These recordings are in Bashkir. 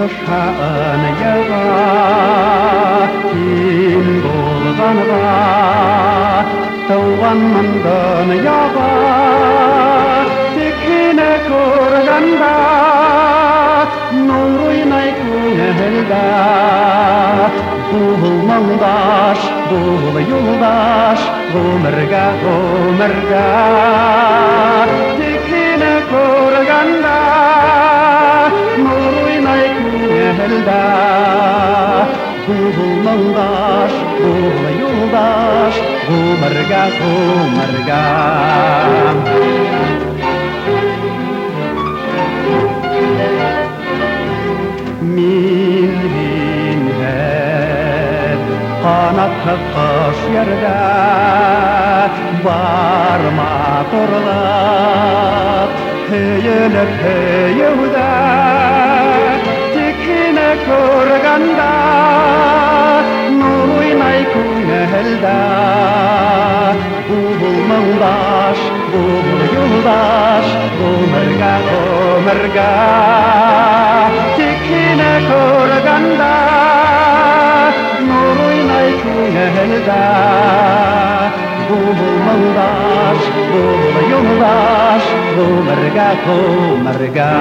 Ышан яға Һин булғанға Тыуған мындан яға Тик һине күргәндә Нур уйнай күңелдә Бул моңдаш, бул юлдаш Ғүмергә, ғүмергә ko'rganda nur o'ynay ko'ngilda bu yo'ldosh bu yo'ldosh ғұмырға ғұмырға мен қанат қаққыш ерді барма тұрлып hey yeah hey yuda tikina korganda nuru nai kunelda ubu mandash ubu yuldash umerga umerga tikina korganda nuru nai kunelda bulmaldas, bulmayoldas, bulmerga, bulmerga.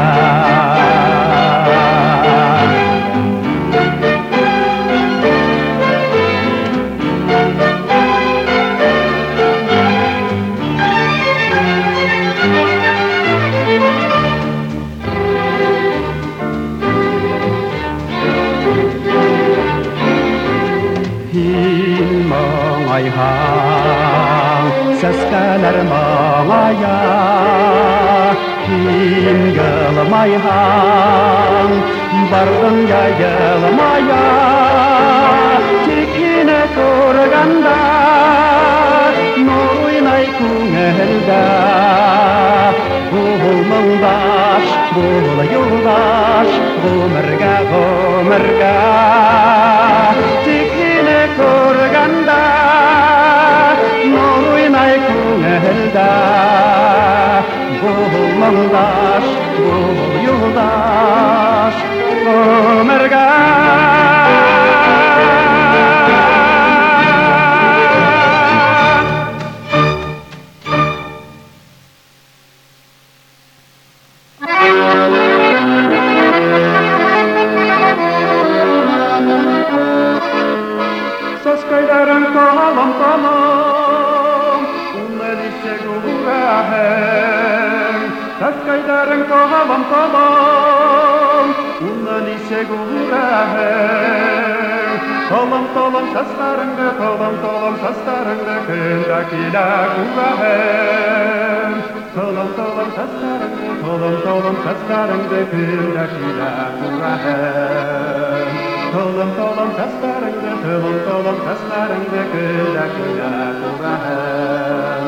Tolum səslərində birləşirəm Rəhəm Tolum, tolum səslərində, tolum, tolum səslərində birləşirəm Rəhəm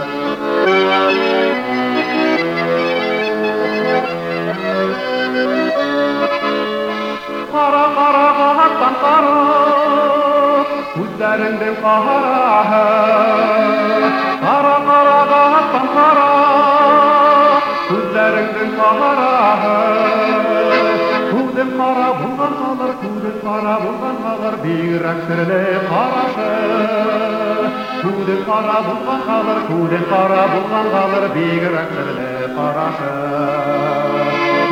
Qara, qara, qahattan qara Gözlərindən qahara Qara, qara, qahattan qara көздеріңнің қаларағы көзім қара болған қалар көзім қара болған қалар бигірек тіріле қарашы көзім қара болған қалар көзім қара болған қалар бигірек тіріле қарашы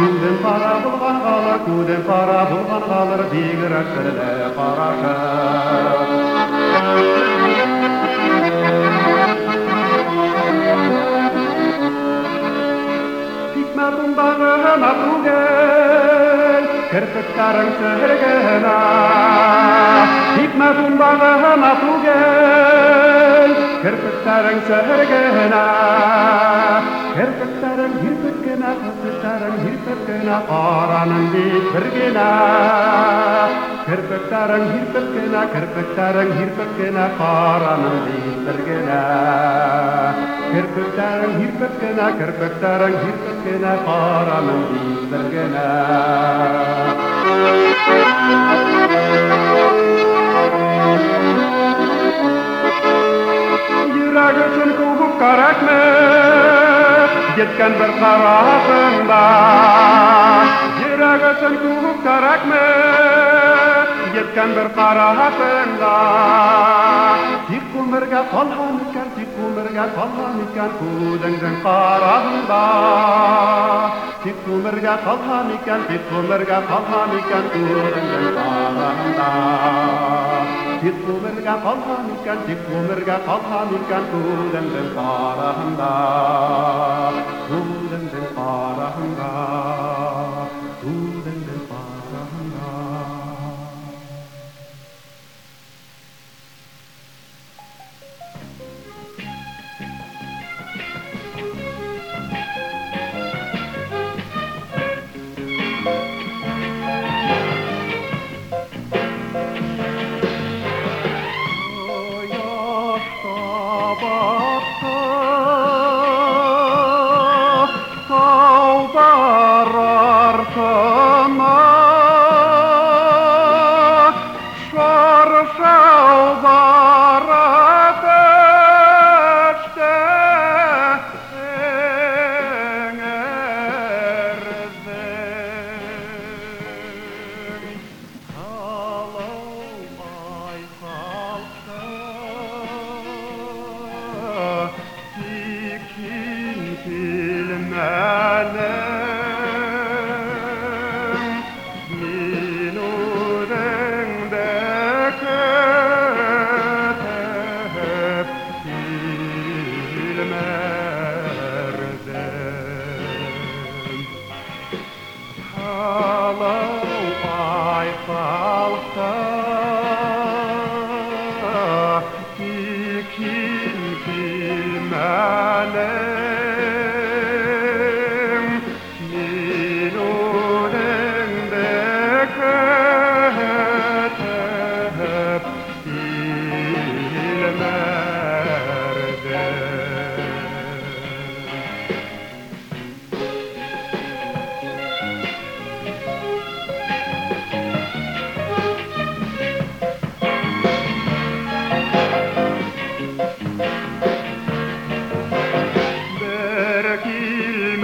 көзім қара болған қалар көзім қара болған қалар бигірек тіріле қарашы na drugie, kerpetaren zegena. Ik me voelbare na drugie, kerpetaren zegena. Kerpetaren hirpekena, kerpetaren бер генә. Кірпіктәрің һирпеп кенә, кірпектәрің һирпеп кенә, ҡараның бит бер генә. Кірпектәрің һирпеп кенә, кірпектәрің һирпеп кенә, ҡараның бит бер генә. Йөрәк өсөн күп кәрәкме? Еткән бер ҡарашында. Йөрәк Йөрәк өсөн күп кәрәкме Еткән бер ҡара һатында Тик күмергә mergan qolgan ekan o'zingdan qarab bor tik umrga qolgan ekan tik umrga qolgan ekan o'zingdan qarab bor tik umrga qolgan ekan tik umrga qolgan ekan o'zingdan qarab bor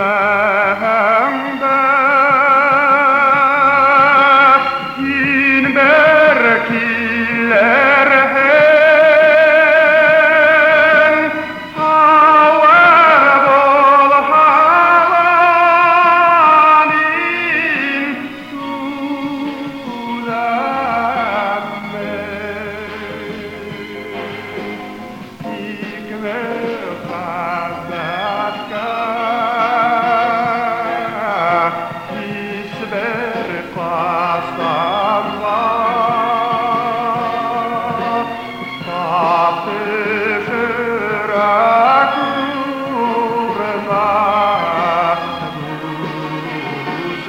man.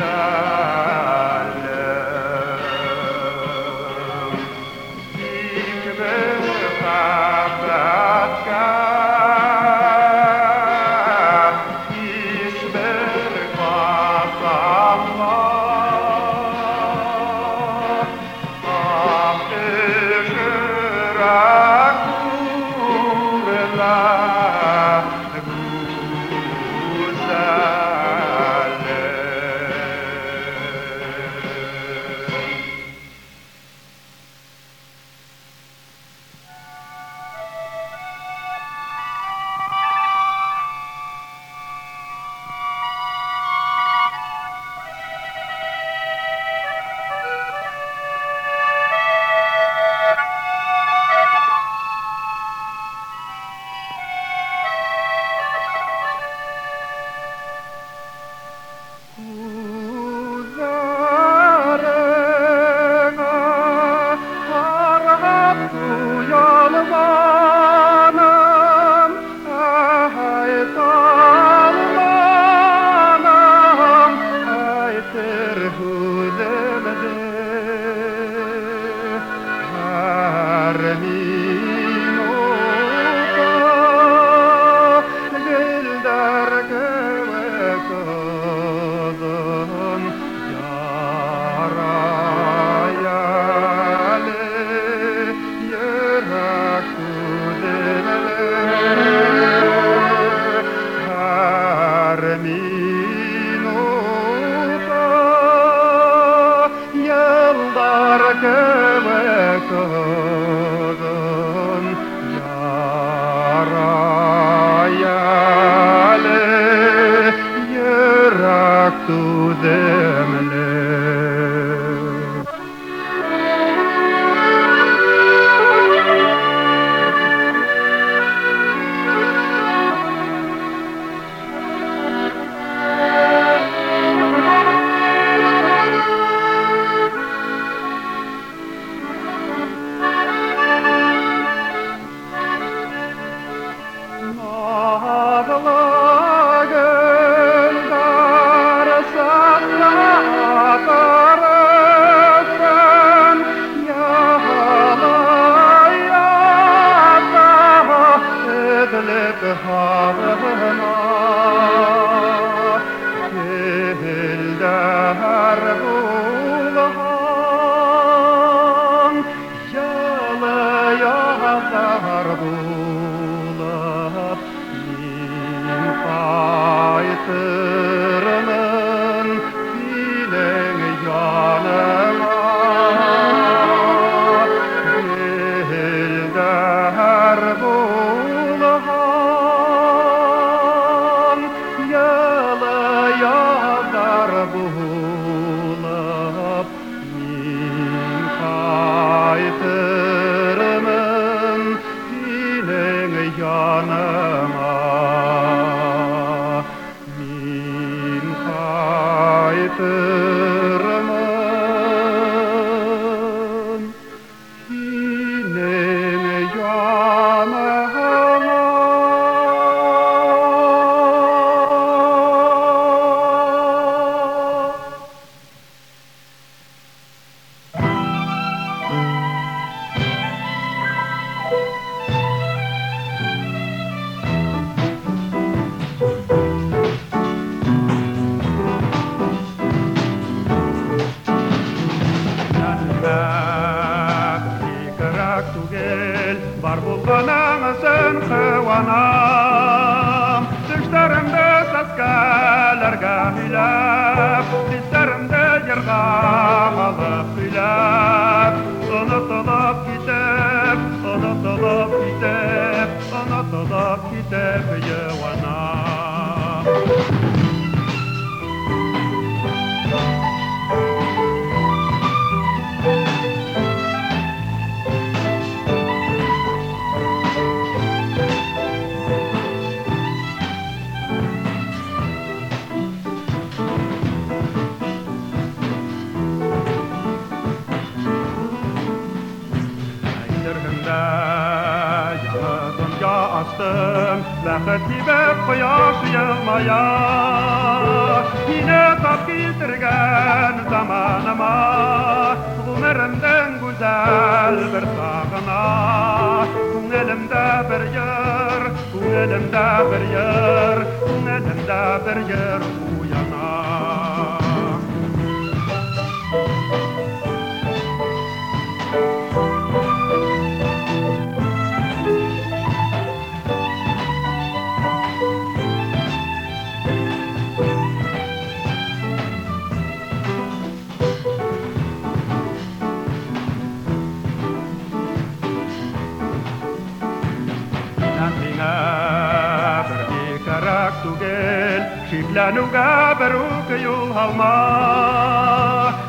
Sir. Ah, ah, ah, ah. koyosjelmaja. Hineta piltergän saman maa, kumerenden güzel bir sağına. Kun elimde bir yer, kun elimde bir yer, kun bir yer, шикләнүгә бер үк юл һалма.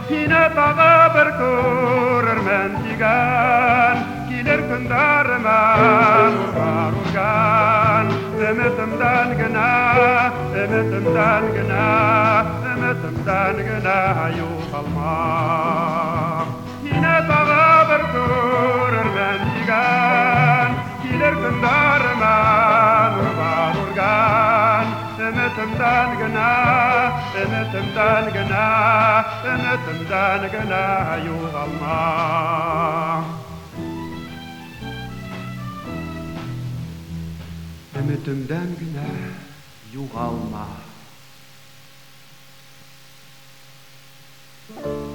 Һине тағы бер күрермен дигән, килер көндәремә нурлар үргән. Өмөтөмдән генә, өмөтөмдән генә, өмөтөмдән генә югалма. Һине тағы бер күрермен дигән, килер көндәремә нурлар үргән. Өмөтөмдән генә, өмөтөмдән генә, өмөтөмдән генә yuğalma. Өмөтөмдән генә yuğalma. Thank you.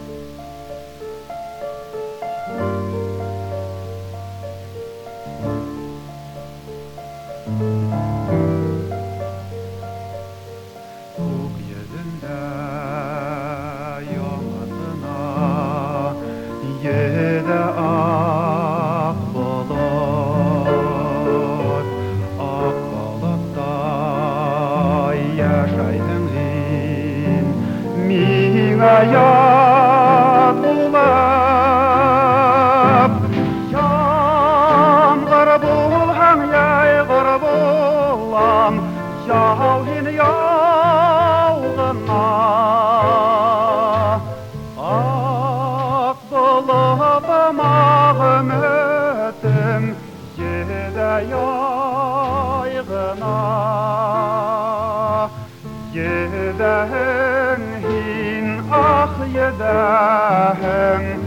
dahin